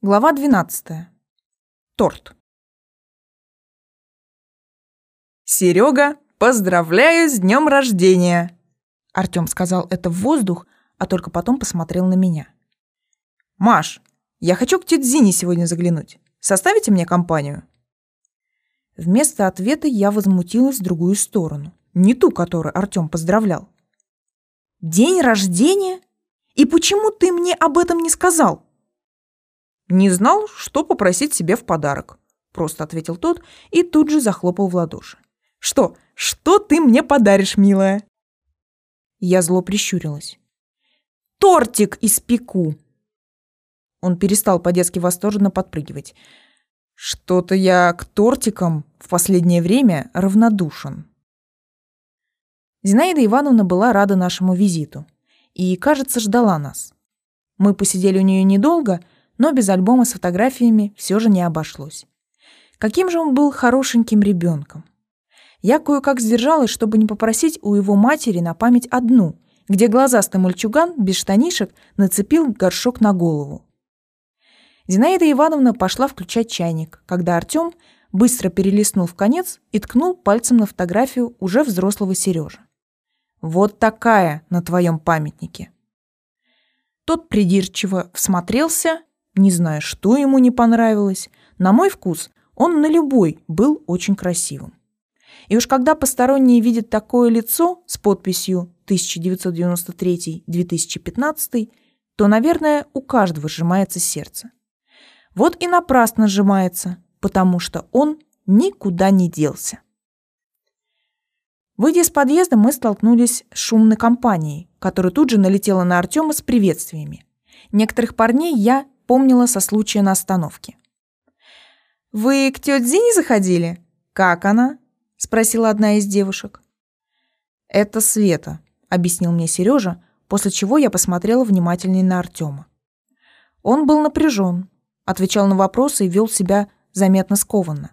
Глава 12. Торт. Серега, поздравляю с днем рождения! Артем сказал это в воздух, а только потом посмотрел на меня. Маш, я хочу к тете Зине сегодня заглянуть. Составите мне компанию? Вместо ответа я возмутилась в другую сторону, не ту, которую Артем поздравлял. День рождения? И почему ты мне об этом не сказал? Не знал, что попросить себе в подарок, просто ответил тот и тут же захлопал в ладоши. Что? Что ты мне подаришь, милая? Я зло прищурилась. Тортик испеку. Он перестал по-детски восторженно подпрыгивать. Что-то я к тортикам в последнее время равнодушен. Зинаида Ивановна была рада нашему визиту и, кажется, ждала нас. Мы посидели у нее недолго, но без альбома с фотографиями все же не обошлось. Каким же он был хорошеньким ребенком. Я кое-как сдержалась, чтобы не попросить у его матери на память одну, где глазастый мальчуган без штанишек нацепил горшок на голову. Зинаида Ивановна пошла включать чайник, когда Артем быстро перелистнул в конец и ткнул пальцем на фотографию уже взрослого Сережи. «Вот такая на твоем памятнике». Тот придирчиво всмотрелся не знаю, что ему не понравилось. На мой вкус он на любой был очень красивым. И уж когда посторонние видят такое лицо с подписью 1993-2015, то, наверное, у каждого сжимается сердце. Вот и напрасно сжимается, потому что он никуда не делся. Выйдя из подъезда, мы столкнулись с шумной компанией, которая тут же налетела на Артема с приветствиями. Некоторых парней я помнила со случая на остановке. «Вы к тете Зине заходили? Как она?» – спросила одна из девушек. «Это Света», – объяснил мне Сережа, после чего я посмотрела внимательнее на Артема. Он был напряжен, отвечал на вопросы и вел себя заметно скованно.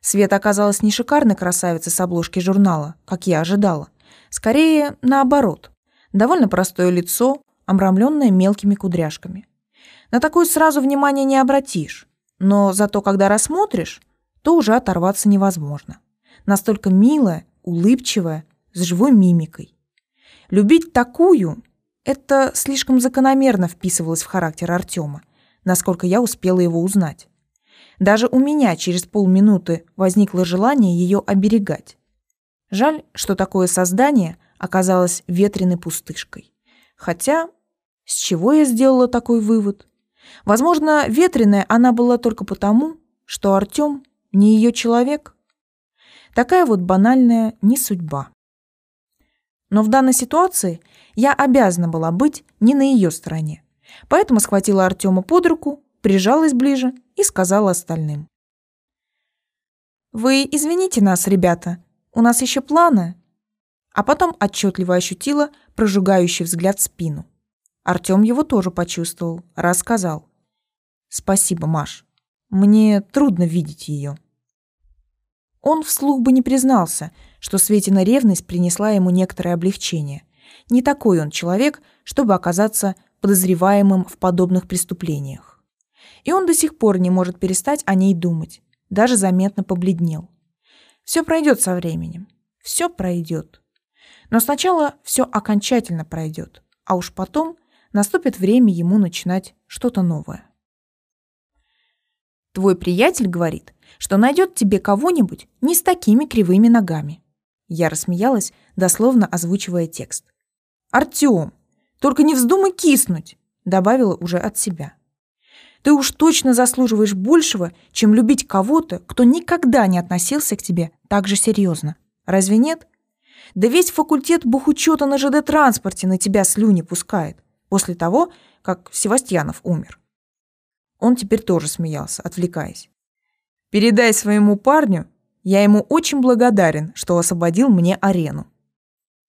Света оказалась не шикарной красавицей с обложки журнала, как я ожидала. Скорее, наоборот. Довольно простое лицо, обрамленное мелкими кудряшками. На такую сразу внимания не обратишь. Но зато когда рассмотришь, то уже оторваться невозможно. Настолько милая, улыбчивая, с живой мимикой. Любить такую – это слишком закономерно вписывалось в характер Артема, насколько я успела его узнать. Даже у меня через полминуты возникло желание ее оберегать. Жаль, что такое создание оказалось ветреной пустышкой. Хотя, с чего я сделала такой вывод? Возможно, ветреная она была только потому, что Артём не её человек. Такая вот банальная не судьба. Но в данной ситуации я обязана была быть не на её стороне. Поэтому схватила Артёма под руку, прижалась ближе и сказала остальным. «Вы извините нас, ребята, у нас ещё планы». А потом отчетливо ощутила прожигающий взгляд в спину. Артём его тоже почувствовал, рассказал. «Спасибо, Маш. Мне трудно видеть её». Он вслух бы не признался, что Светина ревность принесла ему некоторое облегчение. Не такой он человек, чтобы оказаться подозреваемым в подобных преступлениях. И он до сих пор не может перестать о ней думать, даже заметно побледнел. Все пройдет со временем, все пройдет. Но сначала все окончательно пройдет, а уж потом наступит время ему начинать что-то новое. Твой приятель говорит, что найдет тебе кого-нибудь не с такими кривыми ногами. Я рассмеялась, дословно озвучивая текст. Артём, только не вздумай киснуть, добавила уже от себя. Ты уж точно заслуживаешь большего, чем любить кого-то, кто никогда не относился к тебе так же серьезно. Разве нет? Да весь факультет бухучета на ЖД-транспорте на тебя слюни пускает после того, как Севастьянов умер. Он теперь тоже смеялся, отвлекаясь. «Передай своему парню, я ему очень благодарен, что освободил мне арену».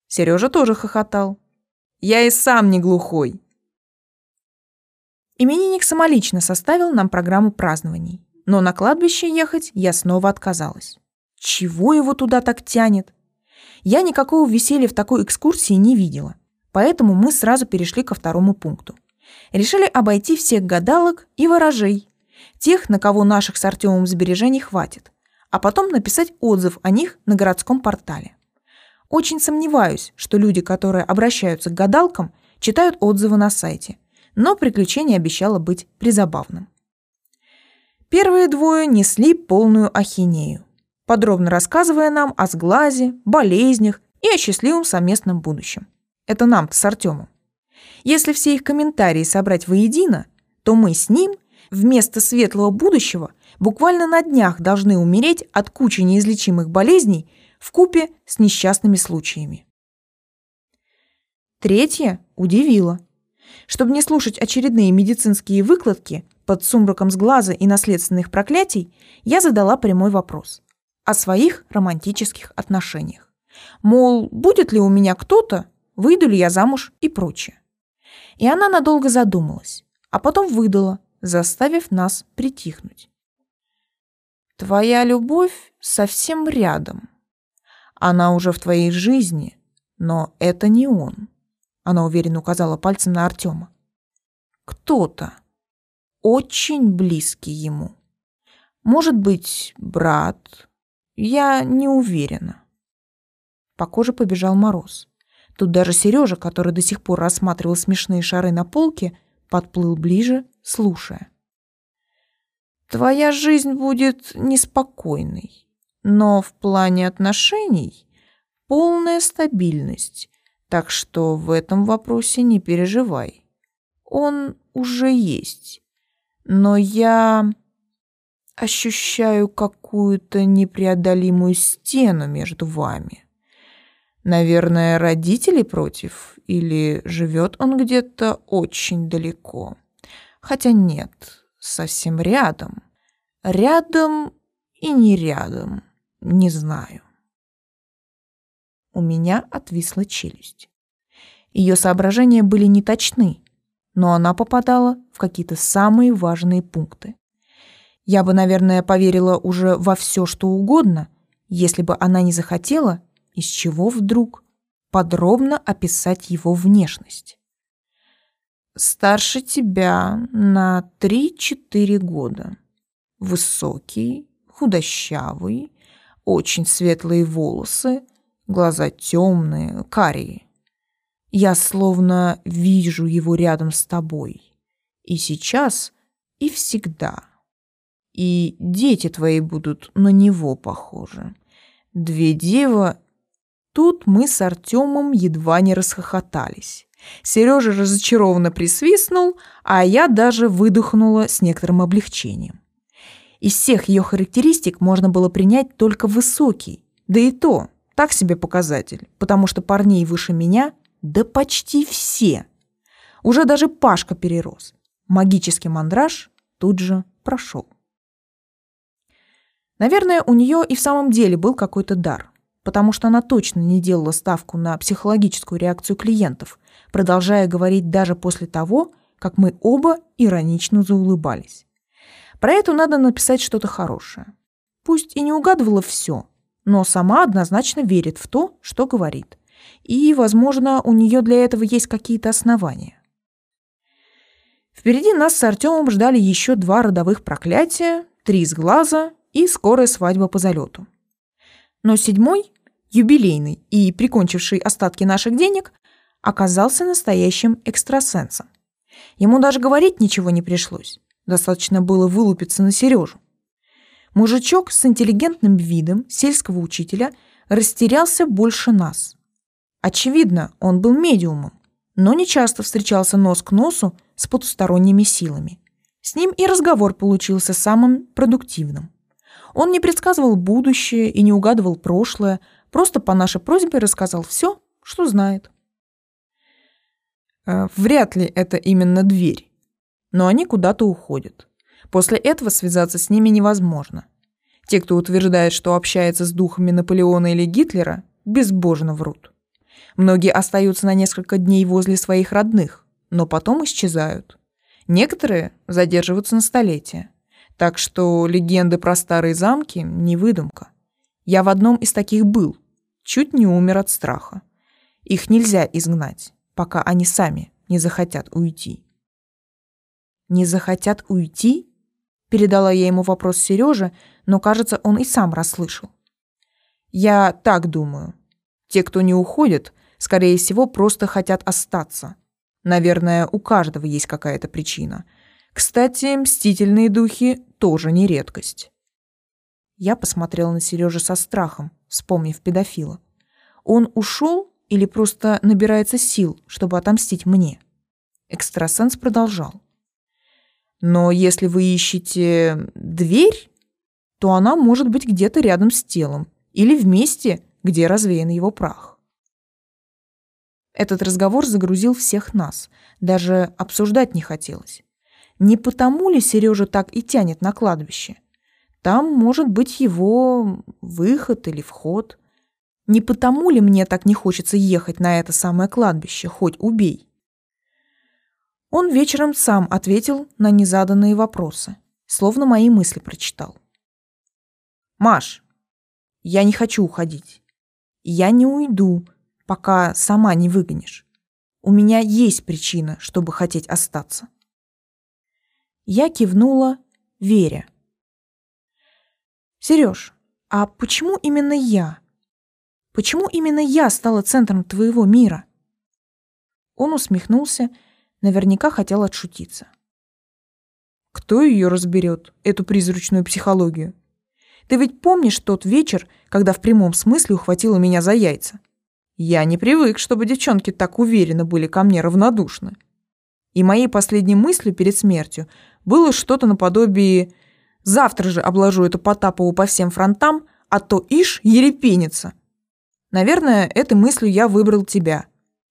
Сережа тоже хохотал. «Я и сам не глухой». Именинник самолично составил нам программу празднований, но на кладбище ехать я снова отказалась. Чего его туда так тянет? Я никакого веселья в такой экскурсии не видела. Поэтому мы сразу перешли ко второму пункту. Решили обойти всех гадалок и ворожей, тех, на кого наших с Артемом сбережений хватит, а потом написать отзыв о них на городском портале. Очень сомневаюсь, что люди, которые обращаются к гадалкам, читают отзывы на сайте, но приключение обещало быть призабавным. Первые двое несли полную ахинею, подробно рассказывая нам о сглазе, болезнях и о счастливом совместном будущем. Это нам-то с Артемом. Если все их комментарии собрать воедино, то мы с ним вместо светлого будущего буквально на днях должны умереть от кучи неизлечимых болезней в купе с несчастными случаями. Третье удивило. Чтобы не слушать очередные медицинские выкладки под сумраком сглаза и наследственных проклятий, я задала прямой вопрос о своих романтических отношениях. Мол, будет ли у меня кто-то, выйду ли я замуж и прочее. И она надолго задумалась, а потом выдала, заставив нас притихнуть. Твоя любовь совсем рядом. Она уже в твоей жизни, но это не он. Она уверенно указала пальцем на Артема. Кто-то очень близкий ему. Может быть, брат. Я не уверена. По коже побежал мороз. Тут даже Сережа, который до сих пор рассматривал смешные шары на полке, подплыл ближе, слушая. Твоя жизнь будет неспокойной, но в плане отношений полная стабильность, так что в этом вопросе не переживай. Он уже есть. Но я ощущаю какую-то непреодолимую стену между вами. Наверное, родители против или живет он где-то очень далеко. Хотя нет, совсем рядом. Рядом и не рядом, не знаю. У меня отвисла челюсть. Ее соображения были неточны, но она попадала в какие-то самые важные пункты. Я бы, наверное, поверила уже во все, что угодно, если бы она не захотела из чего вдруг подробно описать его внешность. Старше тебя на 3-4 года. Высокий, худощавый, очень светлые волосы, глаза темные, карие. Я словно вижу его рядом с тобой. И сейчас, и всегда. И дети твои будут на него похожи. Две дева Тут мы с Артемом едва не расхохотались. Сережа разочарованно присвистнул, а я даже выдохнула с некоторым облегчением. Из всех ее характеристик можно было принять только высокий, да и то так себе показатель, потому что парней выше меня да почти все. Уже даже Пашка перерос. Магический мандраж тут же прошел. Наверное, у нее и в самом деле был какой-то дар потому что она точно не делала ставку на психологическую реакцию клиентов, продолжая говорить даже после того, как мы оба иронично заулыбались. Про эту надо написать что-то хорошее. Пусть и не угадывала все, но сама однозначно верит в то, что говорит. И, возможно, у нее для этого есть какие-то основания. Впереди нас с Артемом ждали еще два родовых проклятия, три из глаза и скорая свадьба по залету. Но седьмой юбилейный и прикончивший остатки наших денег, оказался настоящим экстрасенсом. Ему даже говорить ничего не пришлось. Достаточно было вылупиться на Сережу. Мужичок с интеллигентным видом сельского учителя растерялся больше нас. Очевидно, он был медиумом, но не часто встречался нос к носу с потусторонними силами. С ним и разговор получился самым продуктивным. Он не предсказывал будущее и не угадывал прошлое, Просто по нашей просьбе рассказал все, что знает. Э, вряд ли это именно дверь. Но они куда-то уходят. После этого связаться с ними невозможно. Те, кто утверждает, что общается с духами Наполеона или Гитлера, безбожно врут. Многие остаются на несколько дней возле своих родных, но потом исчезают. Некоторые задерживаются на столетия. Так что легенды про старые замки – не выдумка. Я в одном из таких был. Чуть не умер от страха. Их нельзя изгнать, пока они сами не захотят уйти. Не захотят уйти? Передала я ему вопрос Сереже, но, кажется, он и сам расслышал. Я так думаю. Те, кто не уходит, скорее всего, просто хотят остаться. Наверное, у каждого есть какая-то причина. Кстати, мстительные духи тоже не редкость. Я посмотрела на Сережу со страхом, вспомнив педофила. Он ушел или просто набирается сил, чтобы отомстить мне? Экстрасенс продолжал. Но если вы ищете дверь, то она может быть где-то рядом с телом или в месте, где развеян его прах. Этот разговор загрузил всех нас, даже обсуждать не хотелось. Не потому ли Сережа так и тянет на кладбище? Там может быть его выход или вход. Не потому ли мне так не хочется ехать на это самое кладбище, хоть убей? Он вечером сам ответил на незаданные вопросы, словно мои мысли прочитал. «Маш, я не хочу уходить. Я не уйду, пока сама не выгонишь. У меня есть причина, чтобы хотеть остаться». Я кивнула, веря. «Сереж, а почему именно я? Почему именно я стала центром твоего мира?» Он усмехнулся Наверняка хотел отшутиться. Кто ее разберет, эту призрачную психологию? Ты ведь помнишь тот вечер, когда в прямом смысле ухватила меня за яйца? Я не привык, чтобы девчонки так уверенно были ко мне равнодушны. И моей последней мыслью перед смертью было что-то наподобие «Завтра же обложу эту Потапову по всем фронтам, а то ишь ерепенится». Наверное, этой мыслью я выбрал тебя.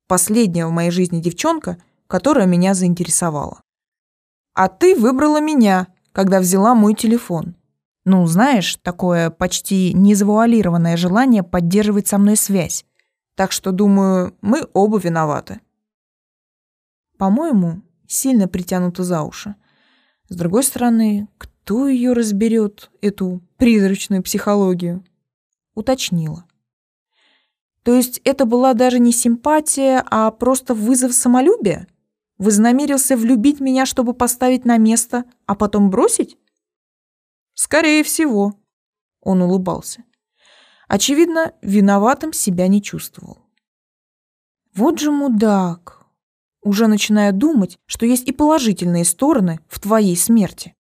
Последняя в моей жизни девчонка, которая меня заинтересовала. А ты выбрала меня, когда взяла мой телефон. Ну, знаешь, такое почти незавуалированное желание поддерживать со мной связь. Так что, думаю, мы оба виноваты. По-моему, сильно притянуто за уши. С другой стороны, кто ее разберет, эту призрачную психологию? Уточнила. То есть это была даже не симпатия, а просто вызов самолюбия? Вознамерился влюбить меня, чтобы поставить на место, а потом бросить? Скорее всего. Он улыбался. Очевидно, виноватым себя не чувствовал. Вот же мудак. Уже начиная думать, что есть и положительные стороны в твоей смерти.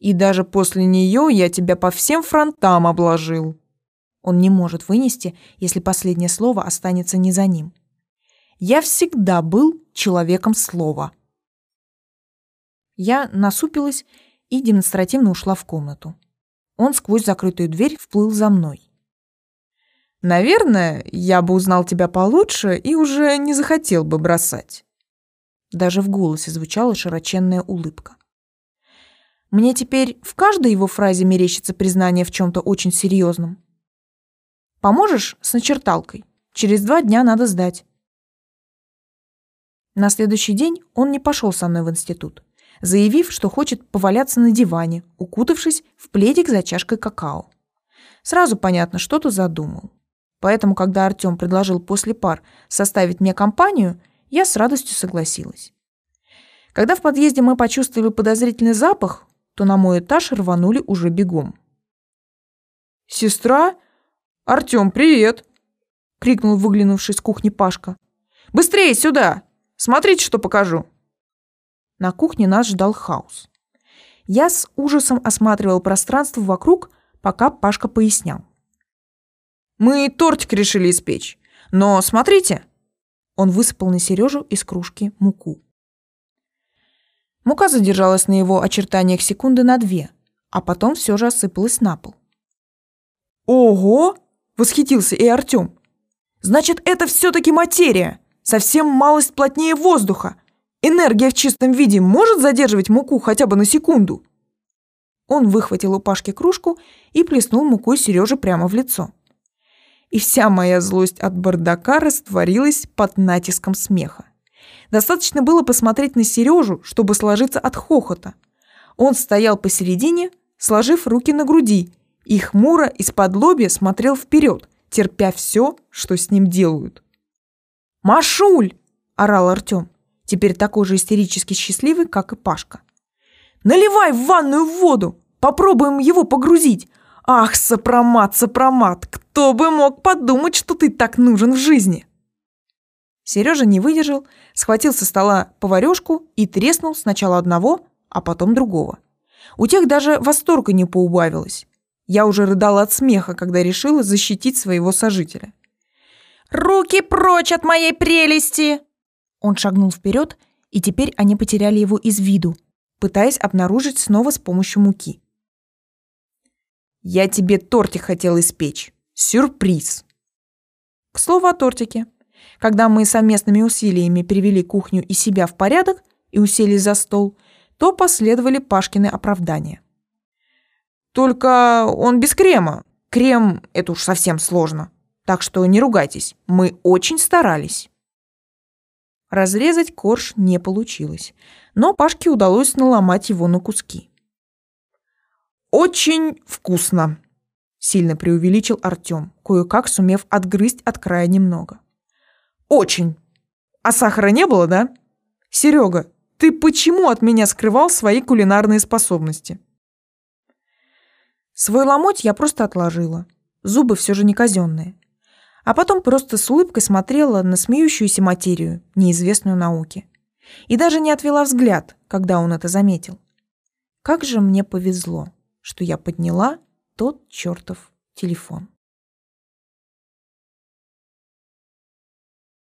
И даже после нее я тебя по всем фронтам обложил. Он не может вынести, если последнее слово останется не за ним. Я всегда был человеком слова. Я насупилась и демонстративно ушла в комнату. Он сквозь закрытую дверь вплыл за мной. «Наверное, я бы узнал тебя получше и уже не захотел бы бросать». Даже в голосе звучала широченная улыбка. Мне теперь в каждой его фразе мерещится признание в чем-то очень серьезном. Поможешь с начерталкой? Через два дня надо сдать. На следующий день он не пошел со мной в институт, заявив, что хочет поваляться на диване, укутавшись в пледик за чашкой какао. Сразу понятно, что-то задумал. Поэтому, когда Артём предложил после пар составить мне компанию, я с радостью согласилась. Когда в подъезде мы почувствовали подозрительный запах, то на мой этаж рванули уже бегом. «Сестра? Артём, привет!» — крикнул выглянувший с кухни Пашка. «Быстрее сюда!» Смотрите, что покажу!» На кухне нас ждал хаос. Я с ужасом осматривал пространство вокруг, пока Пашка пояснял. «Мы тортик решили испечь, но смотрите!» Он высыпал на Сережу из кружки муку. Мука задержалась на его очертаниях секунды на две, а потом все же осыпалась на пол. «Ого!» — восхитился и Артем. «Значит, это все-таки материя! Совсем малость плотнее воздуха. Энергия в чистом виде может задерживать муку хотя бы на секунду. Он выхватил у Пашки кружку и плеснул мукой Сереже прямо в лицо. И вся моя злость от бардака растворилась под натиском смеха. Достаточно было посмотреть на Сережу, чтобы сложиться от хохота. Он стоял посередине, сложив руки на груди, и хмуро из-под лобья смотрел вперед, терпя все, что с ним делают. «Машуль!» – орал Артем. теперь такой же истерически счастливый, как и Пашка. «Наливай в ванную воду! Попробуем его погрузить! Ах, сопромат, сопромат, кто бы мог подумать, что ты так нужен в жизни!» Сережа не выдержал, схватил со стола поварешку и треснул сначала одного, а потом другого. У тех даже восторга не поубавилось. Я уже рыдала от смеха, когда решила защитить своего сожителя. «Руки прочь от моей прелести!» Он шагнул вперед, и теперь они потеряли его из виду, пытаясь обнаружить снова с помощью муки. «Я тебе тортик хотел испечь. Сюрприз!» К слову о тортике. Когда мы совместными усилиями привели кухню и себя в порядок и уселись за стол, то последовали Пашкины оправдания. «Только он без крема. Крем – это уж совсем сложно. Так что не ругайтесь, мы очень старались». Разрезать корж не получилось, но Пашке удалось наломать его на куски. «Очень вкусно!» – сильно преувеличил Артём, кое-как сумев отгрызть от края немного. «Очень! А сахара не было, да? Серега, ты почему от меня скрывал свои кулинарные способности?» Свой ломоть я просто отложила. Зубы все же не казенные а потом просто с улыбкой смотрела на смеющуюся материю, неизвестную науке. И даже не отвела взгляд, когда он это заметил. Как же мне повезло, что я подняла тот чертов телефон.